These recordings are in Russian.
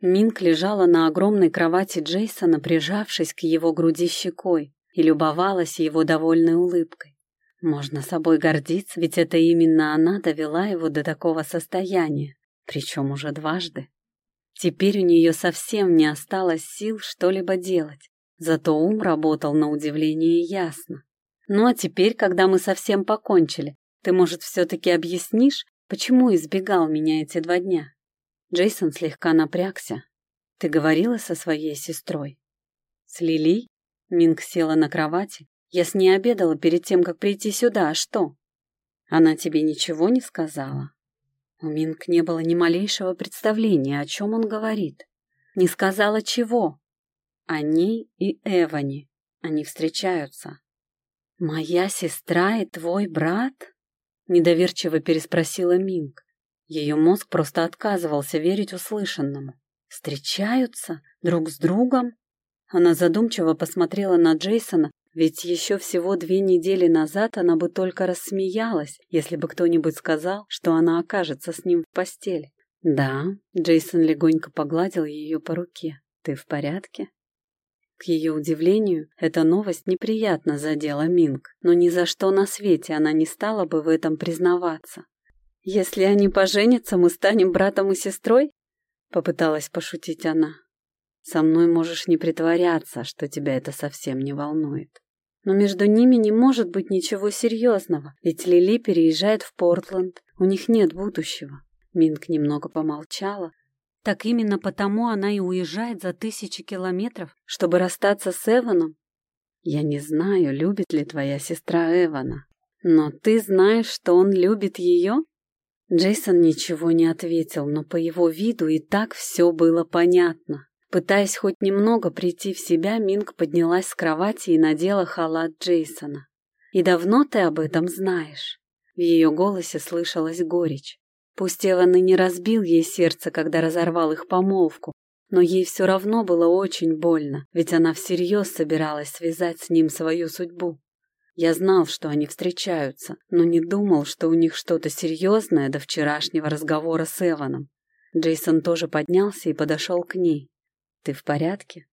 Минк лежала на огромной кровати Джейсона, прижавшись к его груди щекой, и любовалась его довольной улыбкой. Можно собой гордиться, ведь это именно она довела его до такого состояния, причем уже дважды. Теперь у нее совсем не осталось сил что-либо делать, зато ум работал на удивление ясно. Ну а теперь, когда мы совсем покончили, ты, может, все-таки объяснишь, почему избегал меня эти два дня? Джейсон слегка напрягся. Ты говорила со своей сестрой? С Лили? Минг села на кровати. Я с ней обедала перед тем, как прийти сюда, а что? Она тебе ничего не сказала? У Минг не было ни малейшего представления, о чем он говорит. Не сказала чего. Они и Эвани. Они встречаются. «Моя сестра и твой брат?» — недоверчиво переспросила Минг. Ее мозг просто отказывался верить услышанному. «Встречаются? Друг с другом?» Она задумчиво посмотрела на Джейсона, ведь еще всего две недели назад она бы только рассмеялась, если бы кто-нибудь сказал, что она окажется с ним в постели. «Да», — Джейсон легонько погладил ее по руке. «Ты в порядке?» К ее удивлению, эта новость неприятно задела Минг, но ни за что на свете она не стала бы в этом признаваться. «Если они поженятся, мы станем братом и сестрой?» — попыталась пошутить она. «Со мной можешь не притворяться, что тебя это совсем не волнует. Но между ними не может быть ничего серьезного, ведь Лили переезжает в Портленд, у них нет будущего». Минг немного помолчала, так именно потому она и уезжает за тысячи километров, чтобы расстаться с Эваном? Я не знаю, любит ли твоя сестра Эвана. Но ты знаешь, что он любит ее? Джейсон ничего не ответил, но по его виду и так все было понятно. Пытаясь хоть немного прийти в себя, Минг поднялась с кровати и надела халат Джейсона. «И давно ты об этом знаешь?» В ее голосе слышалась горечь. Пусть Эван и не разбил ей сердце, когда разорвал их помолвку, но ей все равно было очень больно, ведь она всерьез собиралась связать с ним свою судьбу. Я знал, что они встречаются, но не думал, что у них что-то серьезное до вчерашнего разговора с Эваном. Джейсон тоже поднялся и подошел к ней. «Ты в порядке?»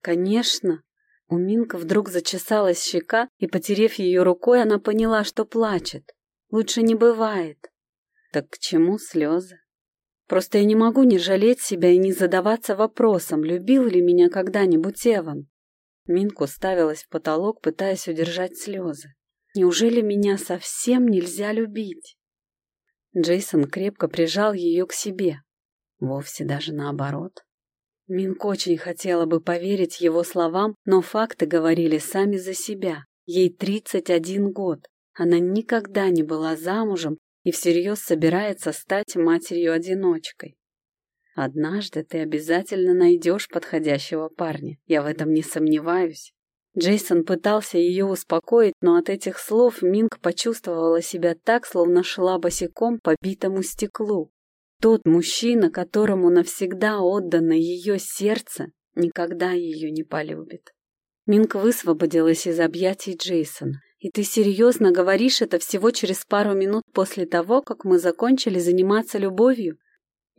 «Конечно». У Минка вдруг зачесалась щека, и, потерев ее рукой, она поняла, что плачет. «Лучше не бывает». Так к чему слезы? Просто я не могу не жалеть себя и не задаваться вопросом, любил ли меня когда-нибудь Эван. Минку ставилась в потолок, пытаясь удержать слезы. Неужели меня совсем нельзя любить? Джейсон крепко прижал ее к себе. Вовсе даже наоборот. Минк очень хотела бы поверить его словам, но факты говорили сами за себя. Ей 31 год. Она никогда не была замужем и всерьез собирается стать матерью-одиночкой. Однажды ты обязательно найдешь подходящего парня, я в этом не сомневаюсь. Джейсон пытался ее успокоить, но от этих слов Минг почувствовала себя так, словно шла босиком по битому стеклу. Тот мужчина, которому навсегда отдано ее сердце, никогда ее не полюбит. Минг высвободилась из объятий Джейсона. «И ты серьезно говоришь это всего через пару минут после того, как мы закончили заниматься любовью?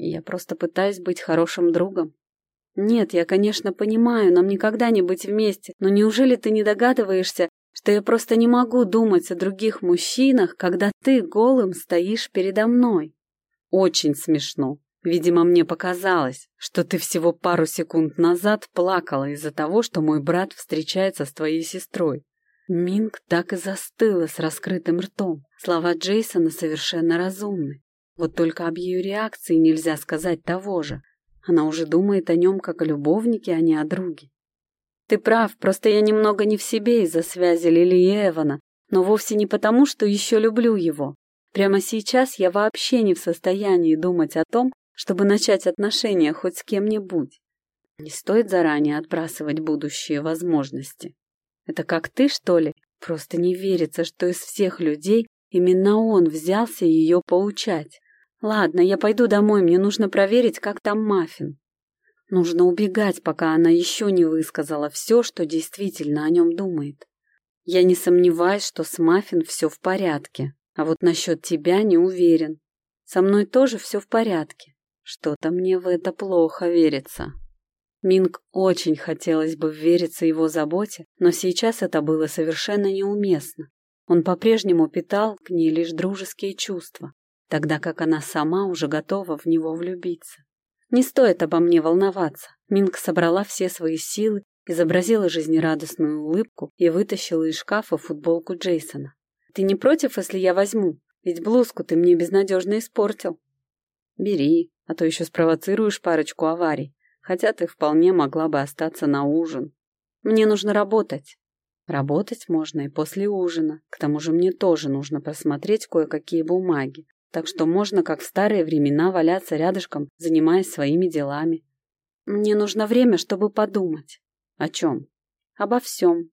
Я просто пытаюсь быть хорошим другом. Нет, я, конечно, понимаю, нам никогда не быть вместе, но неужели ты не догадываешься, что я просто не могу думать о других мужчинах, когда ты голым стоишь передо мной?» «Очень смешно», Видимо, мне показалось, что ты всего пару секунд назад плакала из-за того, что мой брат встречается с твоей сестрой. Минг так и застыла с раскрытым ртом. Слова Джейсона совершенно разумны. Вот только об ее реакции нельзя сказать того же. Она уже думает о нем как о любовнике, а не о друге. Ты прав, просто я немного не в себе из-за связи Лили и Эвана, но вовсе не потому, что еще люблю его. Прямо сейчас я вообще не в состоянии думать о том, чтобы начать отношения хоть с кем-нибудь. Не стоит заранее отбрасывать будущие возможности. Это как ты, что ли? Просто не верится, что из всех людей именно он взялся ее поучать. Ладно, я пойду домой, мне нужно проверить, как там Маффин. Нужно убегать, пока она еще не высказала все, что действительно о нем думает. Я не сомневаюсь, что с Маффин все в порядке, а вот насчет тебя не уверен. Со мной тоже все в порядке. Что-то мне в это плохо верится. Минг очень хотелось бы вериться его заботе, но сейчас это было совершенно неуместно. Он по-прежнему питал к ней лишь дружеские чувства, тогда как она сама уже готова в него влюбиться. Не стоит обо мне волноваться. Минг собрала все свои силы, изобразила жизнерадостную улыбку и вытащила из шкафа футболку Джейсона. «Ты не против, если я возьму? Ведь блузку ты мне безнадежно испортил». «Бери, а то еще спровоцируешь парочку аварий, хотя ты вполне могла бы остаться на ужин. Мне нужно работать». Работать можно и после ужина. К тому же мне тоже нужно просмотреть кое-какие бумаги. Так что можно, как в старые времена, валяться рядышком, занимаясь своими делами. Мне нужно время, чтобы подумать. О чем? Обо всем.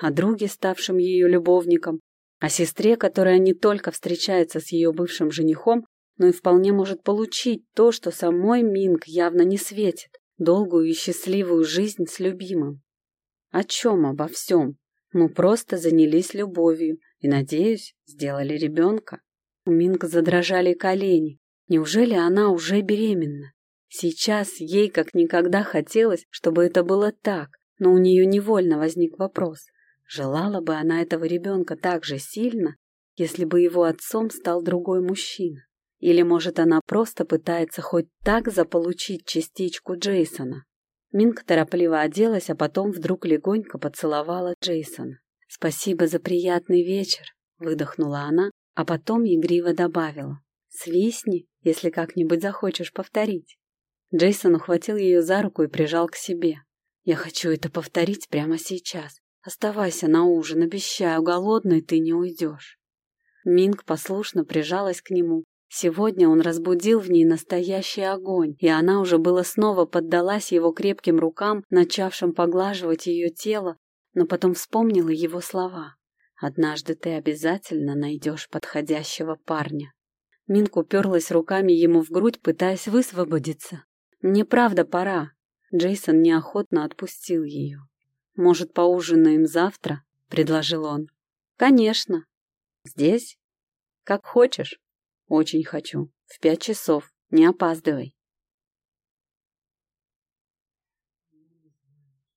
О друге, ставшем ее любовником, о сестре, которая не только встречается с ее бывшим женихом, но и вполне может получить то, что самой Минг явно не светит, долгую и счастливую жизнь с любимым. О чем обо всем? Мы просто занялись любовью и, надеюсь, сделали ребенка. У Минг задрожали колени. Неужели она уже беременна? Сейчас ей как никогда хотелось, чтобы это было так, но у нее невольно возник вопрос. Желала бы она этого ребенка так же сильно, если бы его отцом стал другой мужчина? Или, может, она просто пытается хоть так заполучить частичку Джейсона? Минг торопливо оделась, а потом вдруг легонько поцеловала Джейсона. «Спасибо за приятный вечер», — выдохнула она, а потом игриво добавила. «Свистни, если как-нибудь захочешь повторить». Джейсон ухватил ее за руку и прижал к себе. «Я хочу это повторить прямо сейчас. Оставайся на ужин, обещаю, голодной ты не уйдешь». Минг послушно прижалась к нему, Сегодня он разбудил в ней настоящий огонь, и она уже было снова поддалась его крепким рукам, начавшим поглаживать ее тело, но потом вспомнила его слова. «Однажды ты обязательно найдешь подходящего парня». Минк уперлась руками ему в грудь, пытаясь высвободиться. «Мне правда пора». Джейсон неохотно отпустил ее. «Может, поужинаем завтра?» — предложил он. «Конечно». «Здесь?» «Как хочешь». Очень хочу. В пять часов. Не опаздывай.